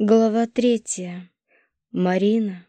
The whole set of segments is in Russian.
Глава третья. Марина.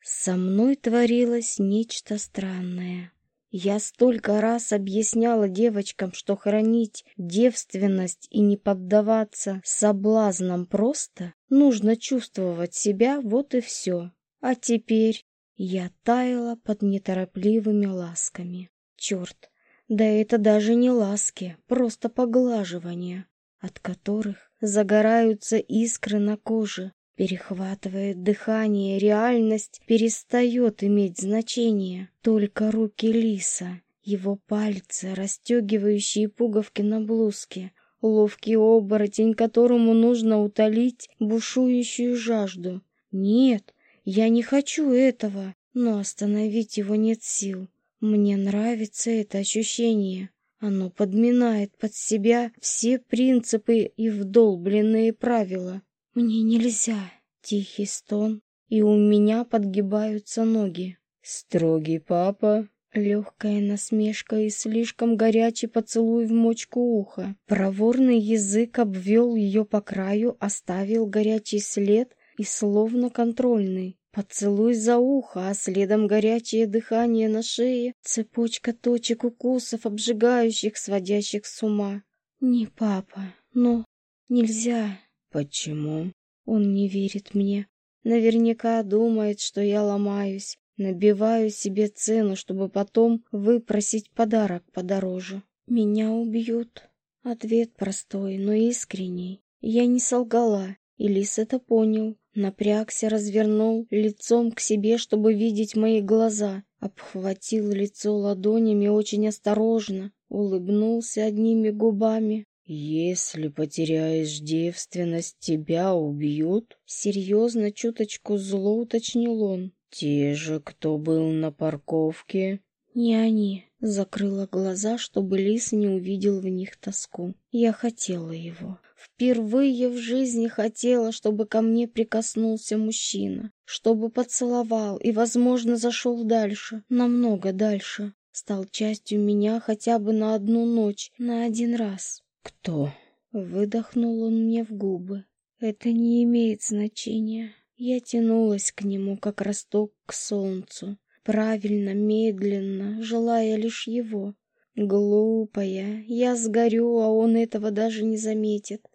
Со мной творилось нечто странное. Я столько раз объясняла девочкам, что хранить девственность и не поддаваться соблазнам просто, нужно чувствовать себя, вот и все. А теперь я таяла под неторопливыми ласками. Черт, да это даже не ласки, просто поглаживания, от которых загораются искры на коже, перехватывает дыхание, реальность перестает иметь значение. Только руки лиса, его пальцы, расстегивающие пуговки на блузке, ловкий оборотень, которому нужно утолить бушующую жажду. Нет, я не хочу этого, но остановить его нет сил. Мне нравится это ощущение. Оно подминает под себя все принципы и вдолбленные правила. Мне нельзя. Тихий стон, и у меня подгибаются ноги. Строгий папа. Легкая насмешка и слишком горячий поцелуй в мочку уха. Проворный язык обвел ее по краю, оставил горячий след и словно контрольный. Поцелуй за ухо, а следом горячее дыхание на шее, цепочка точек укусов, обжигающих, сводящих с ума. Не папа, но нельзя. Почему? Он не верит мне. Наверняка думает, что я ломаюсь, набиваю себе цену, чтобы потом выпросить подарок подороже. Меня убьют. Ответ простой, но искренний. Я не солгала, и Лис это понял. Напрягся, развернул лицом к себе, чтобы видеть мои глаза. Обхватил лицо ладонями очень осторожно, улыбнулся одними губами. «Если потеряешь девственность, тебя убьют?» Серьезно, чуточку зло уточнил он. «Те же, кто был на парковке?» «Не они». Закрыла глаза, чтобы Лис не увидел в них тоску. Я хотела его. Впервые в жизни хотела, чтобы ко мне прикоснулся мужчина, чтобы поцеловал и, возможно, зашел дальше, намного дальше, стал частью меня хотя бы на одну ночь, на один раз. «Кто?» Выдохнул он мне в губы. «Это не имеет значения». Я тянулась к нему, как росток к солнцу, правильно, медленно, желая лишь его. Глупая, я сгорю, а он этого даже не заметит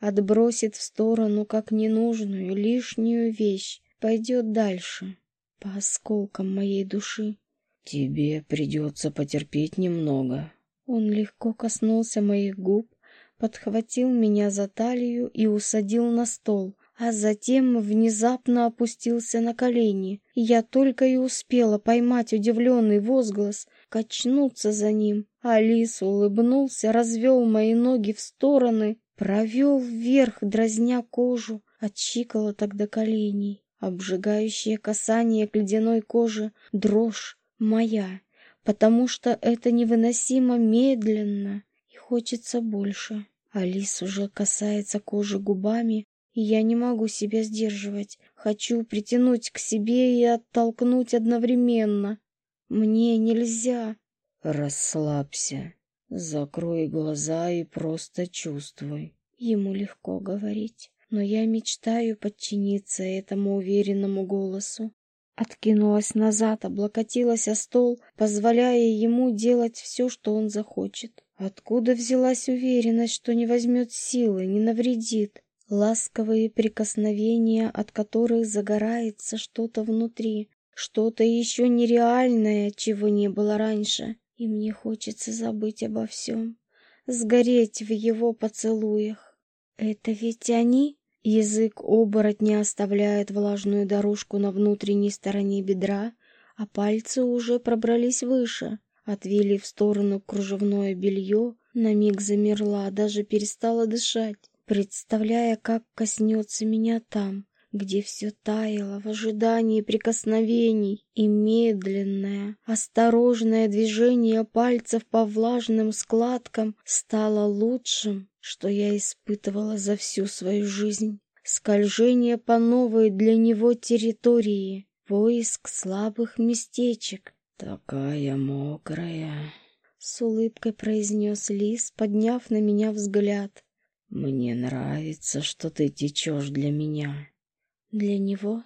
отбросит в сторону как ненужную, лишнюю вещь, пойдет дальше, по осколкам моей души. Тебе придется потерпеть немного. Он легко коснулся моих губ, подхватил меня за талию и усадил на стол, а затем внезапно опустился на колени. Я только и успела поймать удивленный возглас, качнуться за ним. Алис улыбнулся, развел мои ноги в стороны Провел вверх, дразня кожу от щиколоток до коленей. Обжигающее касание к ледяной коже, дрожь моя, потому что это невыносимо медленно и хочется больше. Алис уже касается кожи губами, и я не могу себя сдерживать. Хочу притянуть к себе и оттолкнуть одновременно. Мне нельзя. Расслабься. Закрой глаза и просто чувствуй. Ему легко говорить, но я мечтаю подчиниться этому уверенному голосу. Откинулась назад, облокотилась о стол, позволяя ему делать все, что он захочет. Откуда взялась уверенность, что не возьмет силы, не навредит? Ласковые прикосновения, от которых загорается что-то внутри, что-то еще нереальное, чего не было раньше и мне хочется забыть обо всем, сгореть в его поцелуях. Это ведь они? Язык оборотня оставляет влажную дорожку на внутренней стороне бедра, а пальцы уже пробрались выше, отвели в сторону кружевное белье, на миг замерла, даже перестала дышать, представляя, как коснется меня там, где все таяло в ожидании прикосновений, и медленное, осторожное движение пальцев по влажным складкам стало лучшим, что я испытывала за всю свою жизнь. Скольжение по новой для него территории, поиск слабых местечек. «Такая мокрая!» — с улыбкой произнес Лис, подняв на меня взгляд. Мне нравится, что ты течешь для меня. Для него?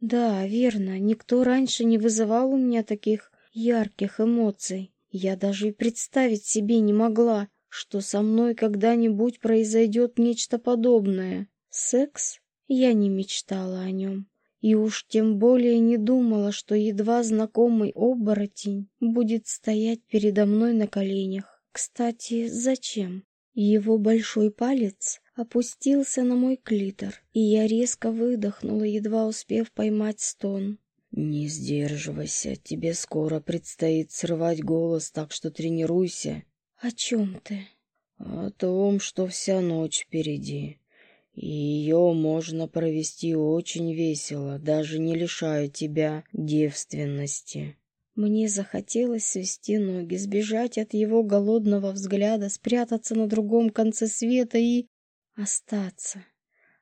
Да, верно. Никто раньше не вызывал у меня таких ярких эмоций. Я даже и представить себе не могла, что со мной когда-нибудь произойдет нечто подобное. Секс? Я не мечтала о нем. И уж тем более не думала, что едва знакомый оборотень будет стоять передо мной на коленях. Кстати, зачем? Его большой палец опустился на мой клитор, и я резко выдохнула, едва успев поймать стон. «Не сдерживайся, тебе скоро предстоит срывать голос, так что тренируйся». «О чем ты?» «О том, что вся ночь впереди. И ее можно провести очень весело, даже не лишая тебя девственности». Мне захотелось свести ноги, сбежать от его голодного взгляда, спрятаться на другом конце света и остаться,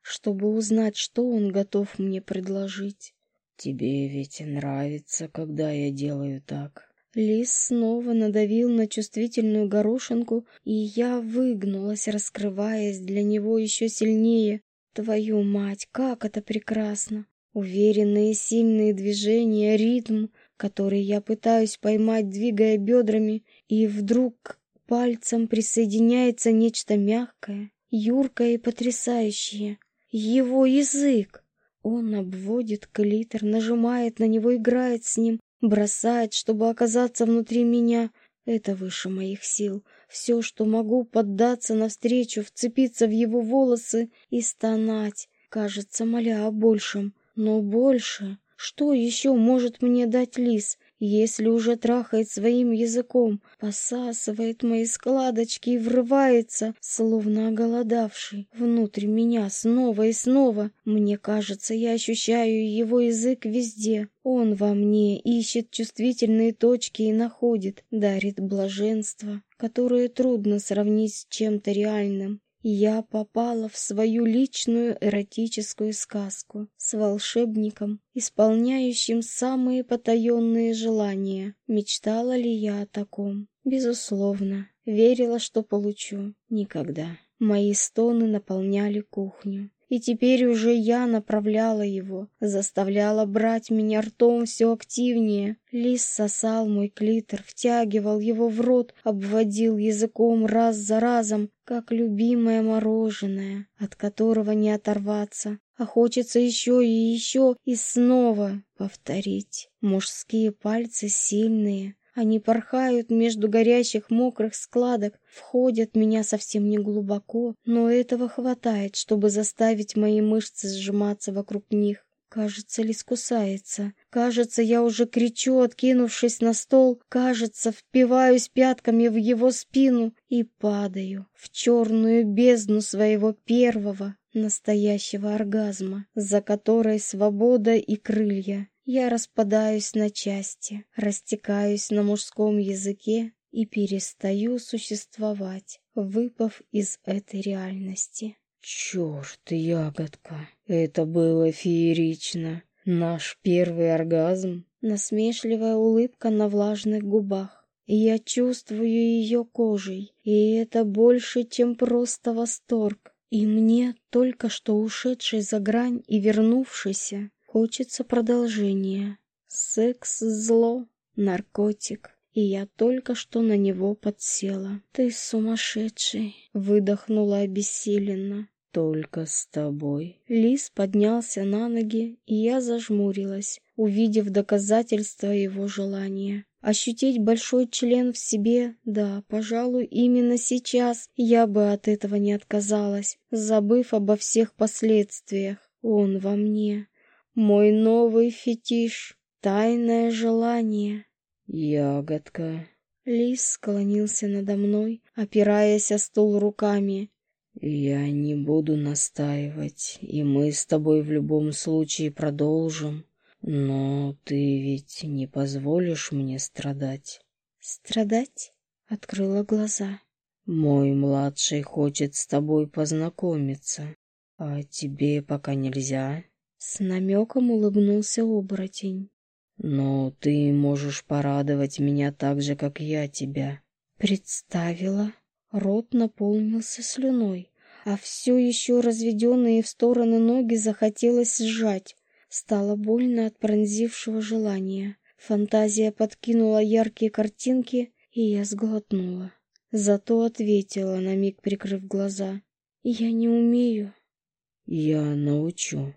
чтобы узнать, что он готов мне предложить. «Тебе ведь нравится, когда я делаю так?» Лис снова надавил на чувствительную горошинку, и я выгнулась, раскрываясь для него еще сильнее. Твою мать, как это прекрасно! Уверенные сильные движения, ритм, который я пытаюсь поймать, двигая бедрами, и вдруг пальцем присоединяется нечто мягкое, юркое и потрясающее. Его язык! Он обводит клитор, нажимает на него, играет с ним, бросает, чтобы оказаться внутри меня. Это выше моих сил. Все, что могу, поддаться навстречу, вцепиться в его волосы и стонать, кажется, моля о большем. Но больше... Что еще может мне дать лис? если уже трахает своим языком, посасывает мои складочки и врывается, словно оголодавший, внутрь меня снова и снова. Мне кажется, я ощущаю его язык везде. Он во мне ищет чувствительные точки и находит, дарит блаженство, которое трудно сравнить с чем-то реальным. Я попала в свою личную эротическую сказку с волшебником, исполняющим самые потаенные желания. Мечтала ли я о таком? Безусловно. Верила, что получу. Никогда. Мои стоны наполняли кухню. И теперь уже я направляла его, заставляла брать меня ртом все активнее. Лис сосал мой клитор, втягивал его в рот, обводил языком раз за разом, как любимое мороженое, от которого не оторваться. А хочется еще и еще и снова повторить. Мужские пальцы сильные, они порхают между горящих мокрых складок, входят меня совсем не глубоко, но этого хватает, чтобы заставить мои мышцы сжиматься вокруг них. Кажется, лис кусается. Кажется, я уже кричу, откинувшись на стол. Кажется, впиваюсь пятками в его спину и падаю в черную бездну своего первого настоящего оргазма, за которой свобода и крылья. Я распадаюсь на части, растекаюсь на мужском языке и перестаю существовать, выпав из этой реальности. Черт, ягодка, это было феерично. Наш первый оргазм. Насмешливая улыбка на влажных губах. Я чувствую ее кожей, и это больше, чем просто восторг. И мне, только что ушедший за грань и вернувшийся, Хочется продолжения. Секс — зло, наркотик. И я только что на него подсела. Ты сумасшедший, выдохнула обессиленно. Только с тобой. Лис поднялся на ноги, и я зажмурилась, увидев доказательство его желания. Ощутить большой член в себе, да, пожалуй, именно сейчас я бы от этого не отказалась, забыв обо всех последствиях. Он во мне, мой новый фетиш, тайное желание. Ягодка. Лис склонился надо мной, опираясь о стол руками. Я не буду настаивать, и мы с тобой в любом случае продолжим. Но ты ведь не позволишь мне страдать. Страдать? Открыла глаза. Мой младший хочет с тобой познакомиться, а тебе пока нельзя. С намеком улыбнулся оборотень. «Но ты можешь порадовать меня так же, как я тебя». Представила. Рот наполнился слюной, а все еще разведенные в стороны ноги захотелось сжать. Стало больно от пронзившего желания. Фантазия подкинула яркие картинки, и я сглотнула. Зато ответила, на миг прикрыв глаза. «Я не умею». «Я научу».